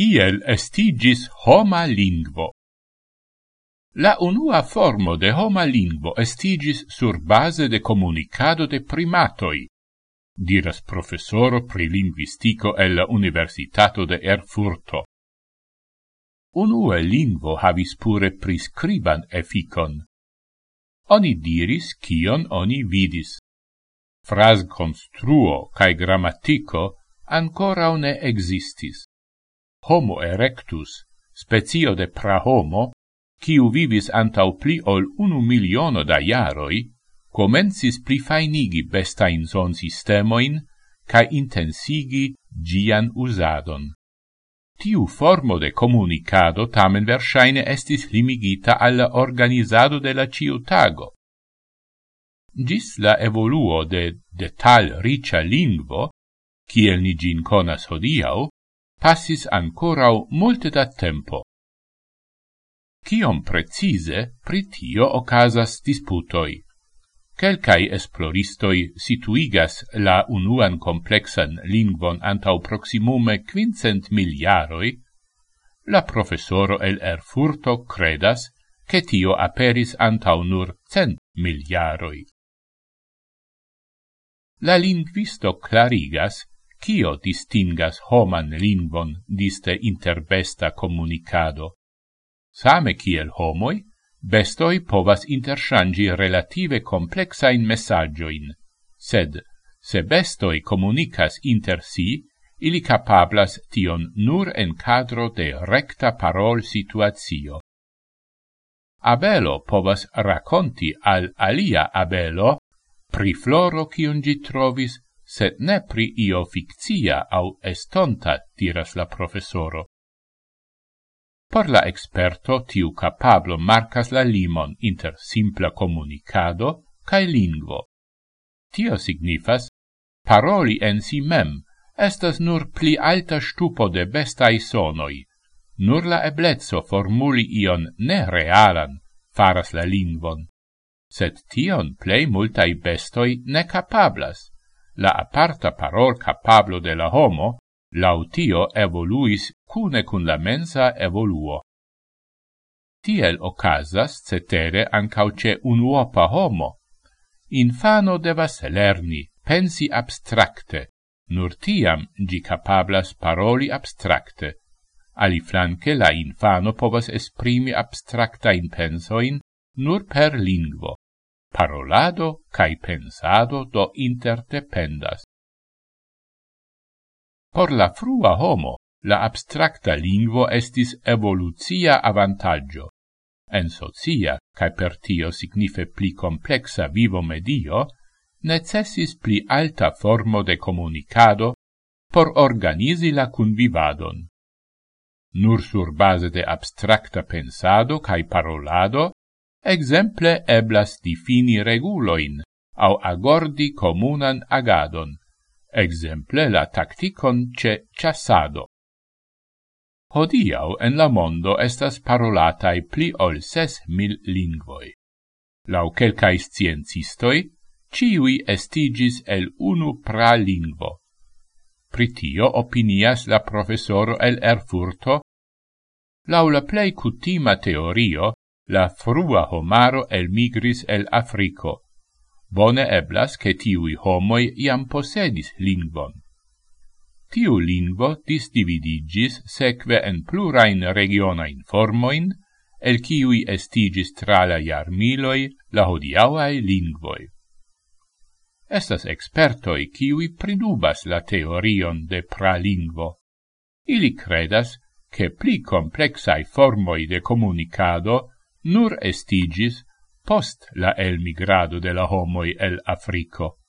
kiel estigis homa lingvo. La unua formo de homa lingvo estigis sur base de comunicado de primatoi, diras professoro pri linguistico el Universitato de Erfurto. Unue lingvo havis pure prescriban efficon. Oni diris kion oni vidis. Fras construo cae grammatico ancora ne existis homo erectus, specio de prahomo, quiu vivis antau pli ol unu miliono da iaroi, comensis plifainigi bestain son sistemoin ca intensigi gian usadon. Tiu formo de comunicado tamen versaine estis limigita alla organizado de la ciutago. Gis la evoluo de de tal ricia lingvo, kiel ni gin conas hodiau, passis ancorau multe da tempo. Cion precise pritio ocasas disputoi. Quelcai esploristoi situigas la unuan complexan lingvon antau proximume quincent miliaroi, la professoro el Erfurto credas che tio aperis antau nur cent miliaroi. La linguisto clarigas Cio distingas homan lingvon diste interbesta comunicado? Same kiel homoi, bestoi povas interchangi relative complexain messagioin, sed se bestoi comunicas inter si, ili capablas tion nur en cadro de recta parol situatio. Abelo povas raconti al alia abelo pri floro cion gi trovis sed ne pri io fictia au estonta, diras la professoro. Por la experto tiu capablo marcas la limon inter simpla comunicado cae lingvo. Tio signifas, paroli en si mem estas nur pli alta stupo de bestai sonoi, nur la eblezzo formuli ion ne realan faras la lingvon, sed tion plei multai bestoi ne capablas la aparta parol capablo de la homo lautio evoluis cune cun la mensa evoluo. Tiel ocasas cetere ancauce un uopa homo. Infano devas lerni, pensi abstracte, nur tiam gi capablas paroli abstracte. Ali flanque la infano povas esprimi abstracta in pensoin nur per lingvo parolado cae pensado do interdependas. Por la frua homo, la abstracta lingvo estis evolucia avantaggio. En socia, cae per tio signife pli complexa vivo medio, necessis pli alta formo de comunicado por organizi la convivadon. Nur sur base de abstracta pensado cae parolado exemple eblas difini reguloin au agordi comunan agadon, exemple la tacticon ce chassado. Hodiau en la mondo estas parolatai pli ol ses mil lingvoi. Lau quelcae sciencistoi, ciui estigis el unu pra lingvo. Pritio opinias la professoro el Erfurto, lau la plei cutima teorio, la frua homaro elmigris el Africo. Bone eblas che tiui homoi iam posedis lingvon. Tiu lingvo disdividigis seque en plurain regionain formoin, el ciui estigis tra la jarmiloi la hodiauae lingvoi. Estas expertoi ciui pridubas la teorion de pralingvo. Ili credas che pli complexai formoi de comunicado nur estigis post la elmigrado de la homoi el Africo.